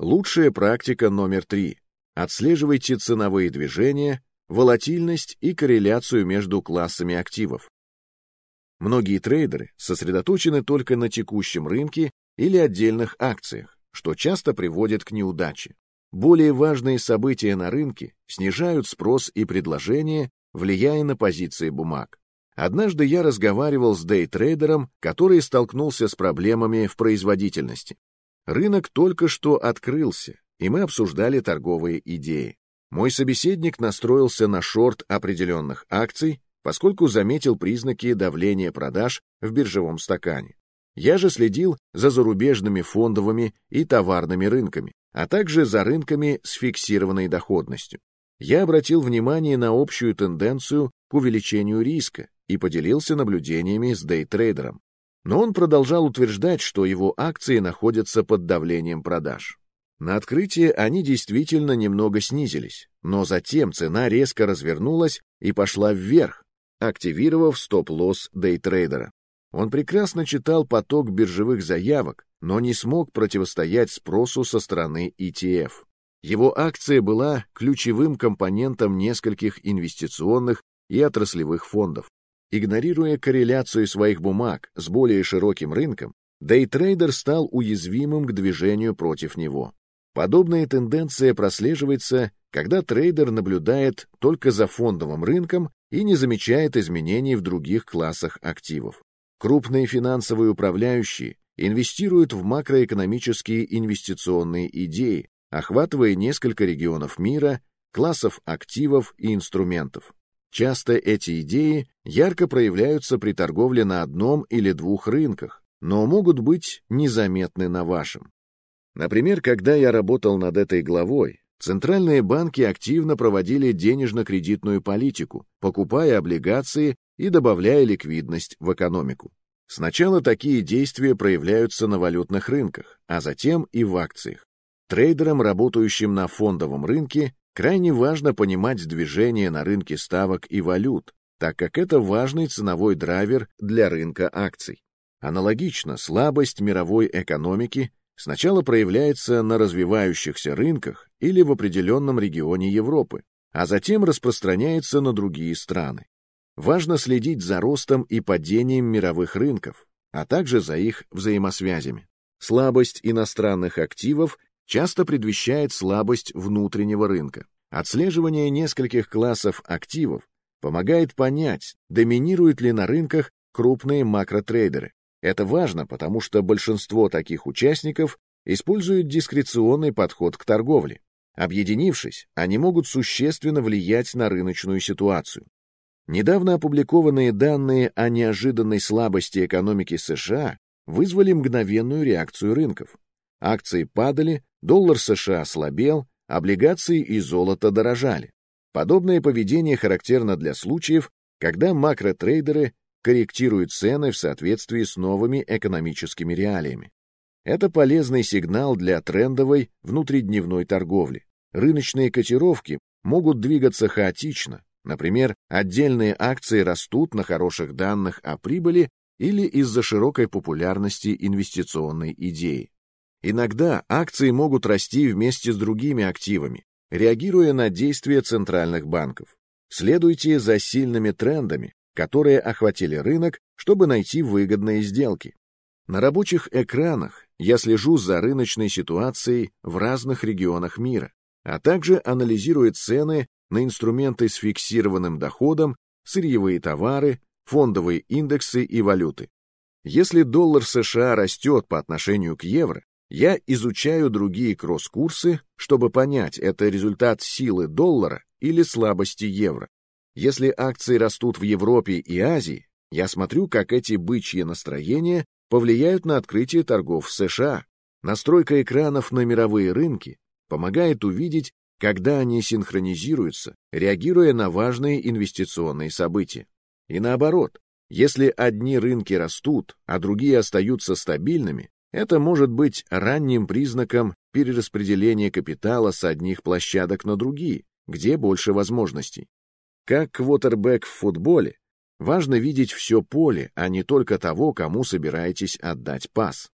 Лучшая практика номер три. Отслеживайте ценовые движения, волатильность и корреляцию между классами активов. Многие трейдеры сосредоточены только на текущем рынке или отдельных акциях, что часто приводит к неудаче. Более важные события на рынке снижают спрос и предложение, влияя на позиции бумаг. Однажды я разговаривал с дейтрейдером, который столкнулся с проблемами в производительности. Рынок только что открылся, и мы обсуждали торговые идеи. Мой собеседник настроился на шорт определенных акций, поскольку заметил признаки давления продаж в биржевом стакане. Я же следил за зарубежными фондовыми и товарными рынками, а также за рынками с фиксированной доходностью. Я обратил внимание на общую тенденцию к увеличению риска и поделился наблюдениями с дейтрейдером. Но он продолжал утверждать, что его акции находятся под давлением продаж. На открытие они действительно немного снизились, но затем цена резко развернулась и пошла вверх, активировав стоп-лосс дейтрейдера. Он прекрасно читал поток биржевых заявок, но не смог противостоять спросу со стороны ETF. Его акция была ключевым компонентом нескольких инвестиционных и отраслевых фондов. Игнорируя корреляцию своих бумаг с более широким рынком, дейтрейдер стал уязвимым к движению против него. Подобная тенденция прослеживается, когда трейдер наблюдает только за фондовым рынком и не замечает изменений в других классах активов. Крупные финансовые управляющие инвестируют в макроэкономические инвестиционные идеи, охватывая несколько регионов мира, классов активов и инструментов. Часто эти идеи ярко проявляются при торговле на одном или двух рынках, но могут быть незаметны на вашем. Например, когда я работал над этой главой, центральные банки активно проводили денежно-кредитную политику, покупая облигации и добавляя ликвидность в экономику. Сначала такие действия проявляются на валютных рынках, а затем и в акциях. Трейдерам, работающим на фондовом рынке, крайне важно понимать движение на рынке ставок и валют, так как это важный ценовой драйвер для рынка акций. Аналогично, слабость мировой экономики сначала проявляется на развивающихся рынках или в определенном регионе Европы, а затем распространяется на другие страны. Важно следить за ростом и падением мировых рынков, а также за их взаимосвязями. Слабость иностранных активов часто предвещает слабость внутреннего рынка. Отслеживание нескольких классов активов помогает понять, доминируют ли на рынках крупные макротрейдеры. Это важно, потому что большинство таких участников используют дискреционный подход к торговле. Объединившись, они могут существенно влиять на рыночную ситуацию. Недавно опубликованные данные о неожиданной слабости экономики США вызвали мгновенную реакцию рынков. Акции падали, доллар США ослабел, облигации и золото дорожали. Подобное поведение характерно для случаев, когда макротрейдеры корректируют цены в соответствии с новыми экономическими реалиями. Это полезный сигнал для трендовой внутридневной торговли. Рыночные котировки могут двигаться хаотично, например, отдельные акции растут на хороших данных о прибыли или из-за широкой популярности инвестиционной идеи. Иногда акции могут расти вместе с другими активами, реагируя на действия центральных банков. Следуйте за сильными трендами, которые охватили рынок, чтобы найти выгодные сделки. На рабочих экранах я слежу за рыночной ситуацией в разных регионах мира, а также анализирую цены на инструменты с фиксированным доходом, сырьевые товары, фондовые индексы и валюты. Если доллар США растет по отношению к евро, я изучаю другие кросс-курсы, чтобы понять, это результат силы доллара или слабости евро. Если акции растут в Европе и Азии, я смотрю, как эти бычьи настроения повлияют на открытие торгов в США. Настройка экранов на мировые рынки помогает увидеть, когда они синхронизируются, реагируя на важные инвестиционные события. И наоборот, если одни рынки растут, а другие остаются стабильными, это может быть ранним признаком перераспределения капитала с одних площадок на другие, где больше возможностей. Как квотербек в футболе, важно видеть все поле, а не только того, кому собираетесь отдать пас.